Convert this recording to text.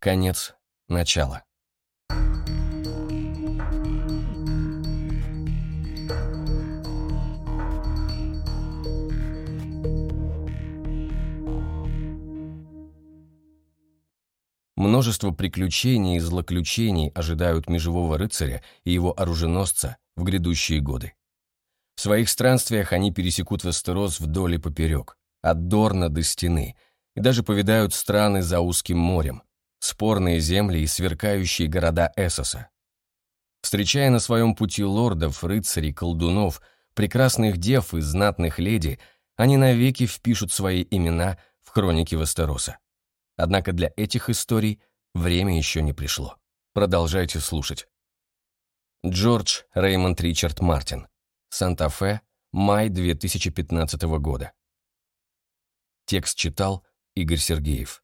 Конец. Начало. Множество приключений и злоключений ожидают межевого рыцаря и его оруженосца в грядущие годы. В своих странствиях они пересекут Вестерос вдоль и поперек, от Дорна до Стены, и даже повидают страны за узким морем, спорные земли и сверкающие города Эссоса. Встречая на своем пути лордов, рыцарей, колдунов, прекрасных дев и знатных леди, они навеки впишут свои имена в хроники Вестероса. Однако для этих историй время еще не пришло. Продолжайте слушать. Джордж Реймонд Ричард Мартин. Санта-Фе, май 2015 года. Текст читал Игорь Сергеев.